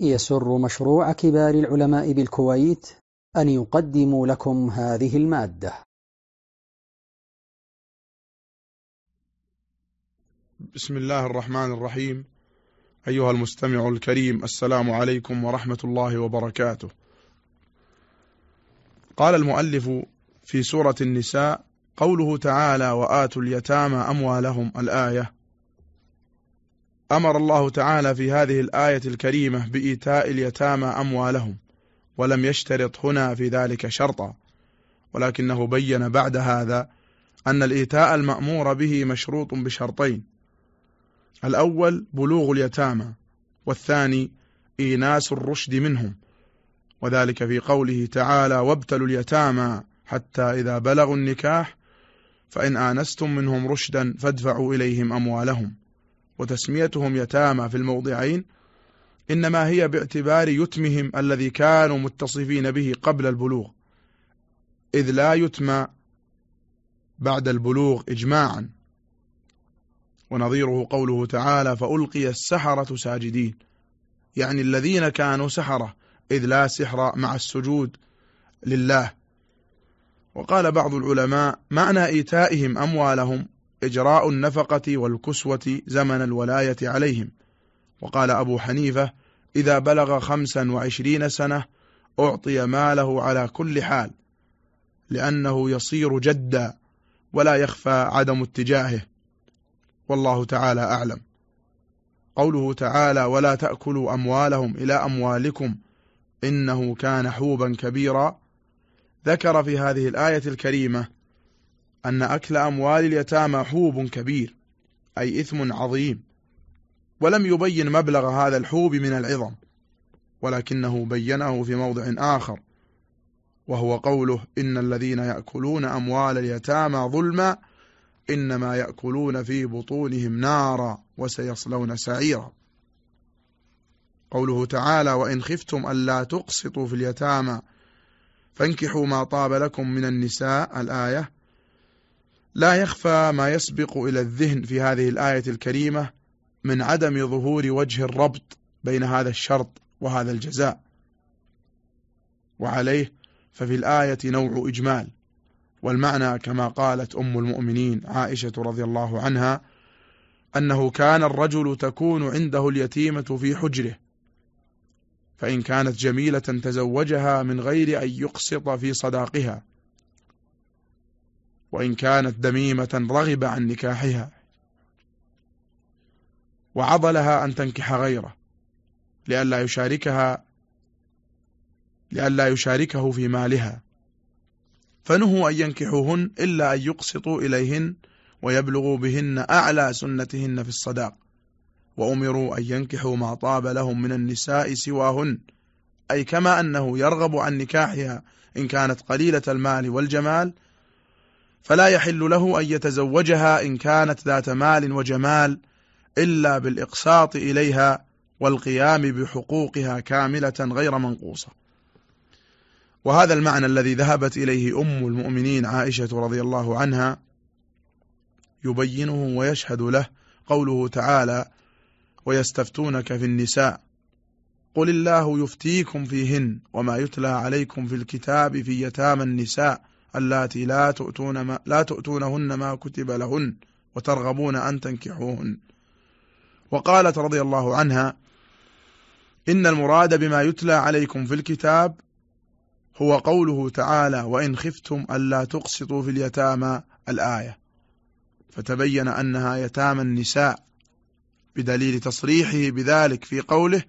يسر مشروع كبار العلماء بالكويت أن يقدم لكم هذه المادة. بسم الله الرحمن الرحيم. أيها المستمع الكريم السلام عليكم ورحمة الله وبركاته. قال المؤلف في سورة النساء قوله تعالى وآتوا اليتامى أموالهم. الآية أمر الله تعالى في هذه الآية الكريمة بإيتاء اليتامى أموالهم ولم يشترط هنا في ذلك شرطا ولكنه بين بعد هذا أن الإيتاء المأمور به مشروط بشرطين الأول بلوغ اليتامى والثاني إيناس الرشد منهم وذلك في قوله تعالى وابتلوا اليتامى حتى إذا بلغوا النكاح فإن آنستم منهم رشدا فادفعوا إليهم أموالهم. وتسميتهم يتامى في الموضعين إنما هي باعتبار يتمهم الذي كانوا متصفين به قبل البلوغ إذ لا يتمى بعد البلوغ إجماعا. ونظيره قوله تعالى فألقي السحرة ساجدين يعني الذين كانوا سحرة إذ لا سحر مع السجود لله. وقال بعض العلماء معنى إيتائهم أموالهم إجراء النفقة والكسوة زمن الولاية عليهم. وقال أبو حنيفة إذا بلغ خمسا وعشرين سنة أعطي ماله على كل حال لأنه يصير جدا ولا يخفى عدم اتجاهه. والله تعالى أعلم. قوله تعالى ولا تأكلوا أموالهم إلى أموالكم إنه كان حوبا كبيرا ذكر في هذه الآية الكريمة أن أكل أموال اليتامى حوب كبير أي إثم عظيم. ولم يبين مبلغ هذا الحوب من العظم ولكنه بينه في موضع آخر وهو قوله إن الذين يأكلون أموال اليتامى ظلما إنما يأكلون في بطونهم نارا وسيصلون سعيرا. قوله تعالى وإن خفتم ألا تقسطوا في اليتامى فانكحوا ما طاب لكم من النساء. الآية لا يخفى ما يسبق إلى الذهن في هذه الآية الكريمة من عدم ظهور وجه الربط بين هذا الشرط وهذا الجزاء. وعليه ففي الآية نوع إجمال. والمعنى كما قالت أم المؤمنين عائشة رضي الله عنها أنه كان الرجل تكون عنده اليتيمة في حجره فإن كانت جميلة تزوجها من غير أن يقسط في صداقها. وإن كانت دميمة رغب عن نكاحها وعضلها أن تنكح غيره لئلا يشاركها لئلا يشاركه في مالها. فنهوا أن ينكحوهن إلا أن يقسطوا إليهن ويبلغوا بهن أعلى سنتهن في الصداق. وأمروا أن ينكحوا ما طاب لهم من النساء سواهن أي كما أنه يرغب عن نكاحها إن كانت قليلة المال والجمال فلا يحل له أن يتزوجها إن كانت ذات مال وجمال إلا بالإقساط إليها والقيام بحقوقها كاملة غير منقوصة. وهذا المعنى الذي ذهبت إليه أم المؤمنين عائشة رضي الله عنها يبينه ويشهد له قوله تعالى ويستفتونك في النساء قل الله يفتيكم فيهن وما يتلى عليكم في الكتاب في يتامى النساء اللاتي لا تؤتون ما لا تؤتونهن ما كتب لهن وترغبون أن تنكحوهن. وقالت رضي الله عنها إن المراد بما يتلى عليكم في الكتاب هو قوله تعالى وإن خفتم ألا تقسطوا في اليتامى الآية. فتبين أنها يتامى النساء بدليل تصريحه بذلك في قوله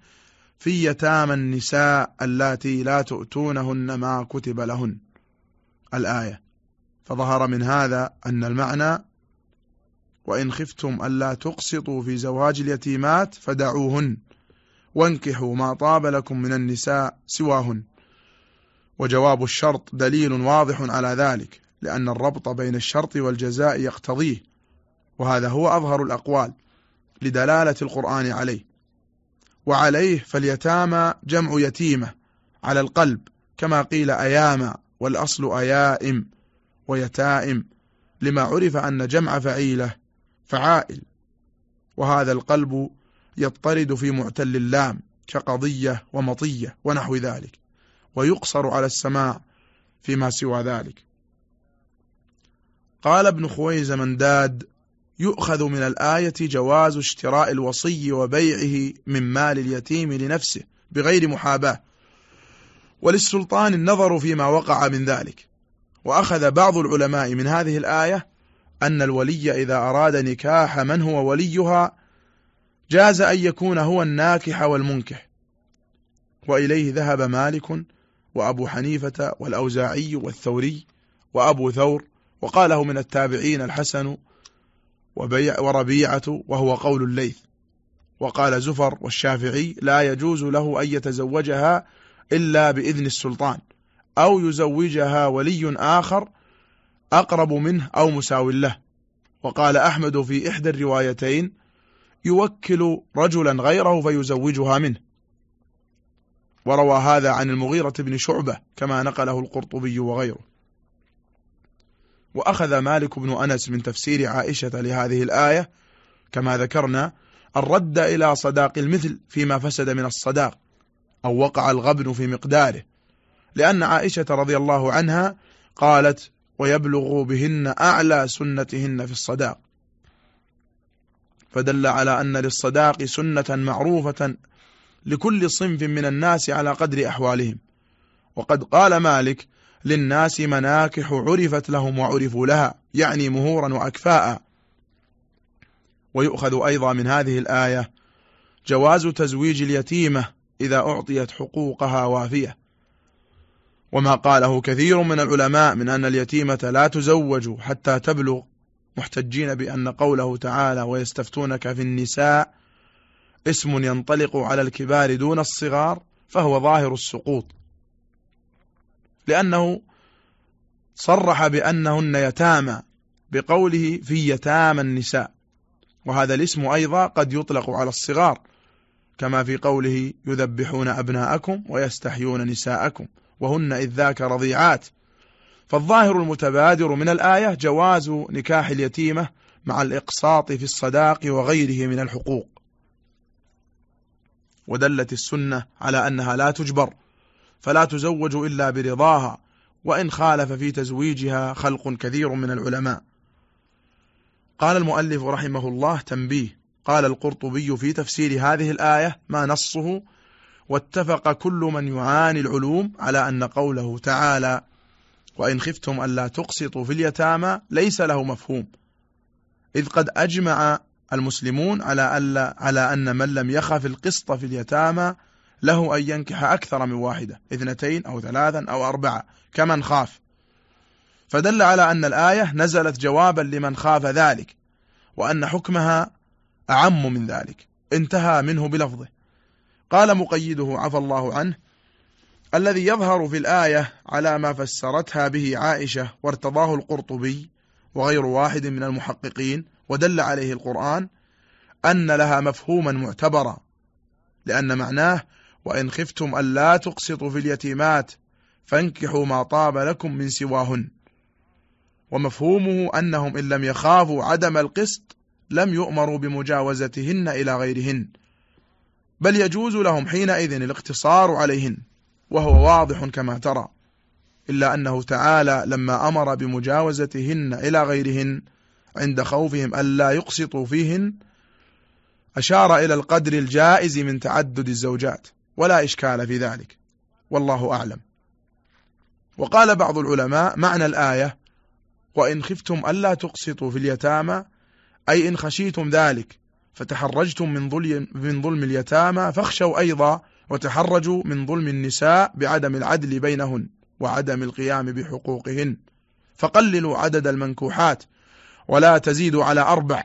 في يتامى النساء اللاتي لا تؤتونهن ما كتب لهن الآية. فظهر من هذا أن المعنى وإن خفتم ألا تقسطوا في زواج اليتيمات فدعوهن وانكحوا ما طاب لكم من النساء سواهن. وجواب الشرط دليل واضح على ذلك لأن الربط بين الشرط والجزاء يقتضيه وهذا هو أظهر الأقوال لدلالة القرآن عليه. وعليه فاليتامى جمع يتيمة على القلب كما قيل أياما والأصل أيائم ويتائم لما عرف أن جمع فعيلة فعائل وهذا القلب يضطرد في معتل اللام كقضية ومطية ونحو ذلك ويقصر على السماع فيما سوى ذلك. قال ابن خويز منداد يؤخذ من الآية جواز اشتراء الوصي وبيعه من مال اليتيم لنفسه بغير محاباة. وللسلطان النظر فيما وقع من ذلك. وأخذ بعض العلماء من هذه الآية أن الولي إذا أراد نكاح من هو وليها جاز أن يكون هو الناكح والمنكح. وإليه ذهب مالك وأبو حنيفة والأوزاعي والثوري وأبو ثور وقاله من التابعين الحسن وبيع وربيعة وهو قول الليث. وقال زفر والشافعي لا يجوز له أن يتزوجها إلا بإذن السلطان أو يزوجها ولي آخر أقرب منه أو مساو له. وقال أحمد في إحدى الروايتين يوكل رجلا غيره فيزوجها منه. وروى هذا عن المغيرة بن شعبة كما نقله القرطبي وغيره. وأخذ مالك بن أنس من تفسير عائشة لهذه الآية كما ذكرنا الرد إلى صداق المثل فيما فسد من الصداق. أو وقع الغبن في مقداره. لأن عائشة رضي الله عنها قالت ويبلغ بهن أعلى سنتهن في الصداق. فدل على أن للصداق سنة معروفة لكل صنف من الناس على قدر أحوالهم. وقد قال مالك للناس مناكح عرفت لهم وعرفوا لها يعني مهورا وأكفاء. ويؤخذ أيضا من هذه الآية جواز تزويج اليتيمة إذا أعطيت حقوقها وافية. وما قاله كثير من العلماء من أن اليتيمة لا تزوج حتى تبلغ محتجين بأن قوله تعالى ويستفتونك في النساء اسم ينطلق على الكبار دون الصغار فهو ظاهر السقوط. لأنه صرح بأنهن يتامى بقوله في يتامى النساء. وهذا الاسم أيضا قد يطلق على الصغار. كما في قوله يذبحون أبناءكم ويستحيون نساءكم وهن إذ ذاك رضيعات. فالظاهر المتبادر من الآية جواز نكاح اليتيمة مع الإقساط في الصداق وغيره من الحقوق. ودلت السنة على أنها لا تجبر فلا تزوج إلا برضاها وإن خالف في تزويجها خلق كثير من العلماء. قال المؤلف رحمه الله تنبيه قال القرطبي في تفسير هذه الآية ما نصه؟ واتفق كل من يعاني العلوم على أن قوله تعالى وإن خفتم ألا تقسطوا في اليتامى ليس له مفهوم. إذ قد أجمع المسلمون على, ألا على أن من لم يخف القسط في اليتامى له أن ينكح أكثر من واحدة اثنتين أو ثلاثا أو أربعة كمن خاف. فدل على أن الآية نزلت جوابا لمن خاف ذلك وأن حكمها أعم من ذلك. انتهى منه بلفظه. قال مقيده عفى الله عنه. الذي يظهر في الآية على ما فسرتها به عائشة وارتضاه القرطبي وغير واحد من المحققين ودل عليه القرآن أن لها مفهوما معتبرا لأن معناه وإن خفتم ألا تقسطوا في اليتيمات فانكحوا ما طاب لكم من سواهن. ومفهومه أنهم إن لم يخافوا عدم القسط لم يؤمروا بمجاوزتهن إلى غيرهن بل يجوز لهم حينئذ الاقتصار عليهن وهو واضح كما ترى إلا أنه تعالى لما أمر بمجاوزتهن إلى غيرهن عند خوفهم ألا يقسطوا فيهن أشار إلى القدر الجائز من تعدد الزوجات ولا إشكال في ذلك والله أعلم. وقال بعض العلماء معنى الآية وإن خفتم ألا تقسطوا في اليتامى أي إن خشيتم ذلك فتحرجتم من ظلم, من ظلم اليتامى فاخشوا أيضا وتحرجوا من ظلم النساء بعدم العدل بينهن وعدم القيام بحقوقهن. فقللوا عدد المنكوحات ولا تزيدوا على أربع.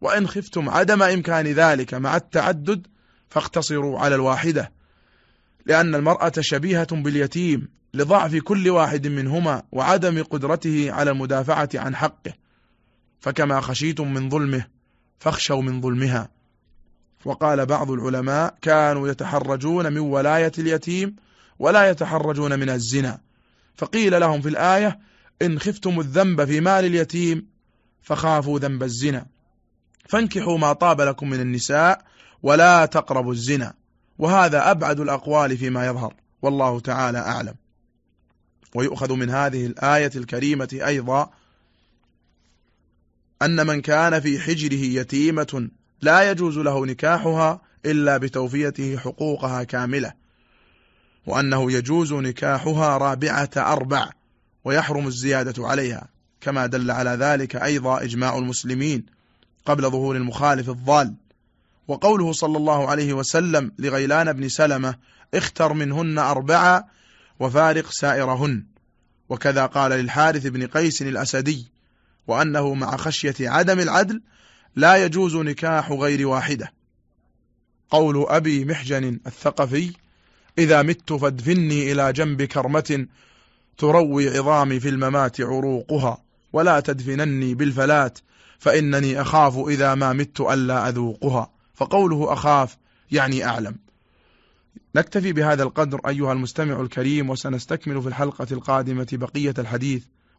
وإن خفتم عدم إمكان ذلك مع التعدد فاقتصروا على الواحدة لأن المرأة شبيهة باليتيم لضعف كل واحد منهما وعدم قدرته على المدافعة عن حقه. فكما خشيتم من ظلمه فاخشوا من ظلمها. وقال بعض العلماء كانوا يتحرجون من ولاية اليتيم ولا يتحرجون من الزنا. فقيل لهم في الآية إن خفتم الذنب في مال اليتيم فخافوا ذنب الزنا. فانكحوا ما طاب لكم من النساء ولا تقربوا الزنا. وهذا أبعد الأقوال فيما يظهر. والله تعالى أعلم. ويؤخذ من هذه الآية الكريمة أيضا أن من كان في حجره يتيمة لا يجوز له نكاحها إلا بتوفيته حقوقها كاملة وأنه يجوز نكاحها رابعة أربع ويحرم الزيادة عليها كما دل على ذلك أيضا إجماع المسلمين قبل ظهور المخالف الضال. وقوله صلى الله عليه وسلم لغيلان بن سلمة اختر منهن أربعة وفارق سائرهن وكذا قال للحارث بن قيس الأسدي وأنه مع خشية عدم العدل لا يجوز نكاح غير واحدة. قول أبي محجن الثقفي إذا مت فادفني إلى جنب كرمة تروي عظامي في الممات عروقها ولا تدفنني بالفلات فإنني أخاف إذا ما مت ألا أذوقها. فقوله أخاف يعني أعلم. نكتفي بهذا القدر أيها المستمع الكريم وسنستكمل في الحلقة القادمة بقية الحديث.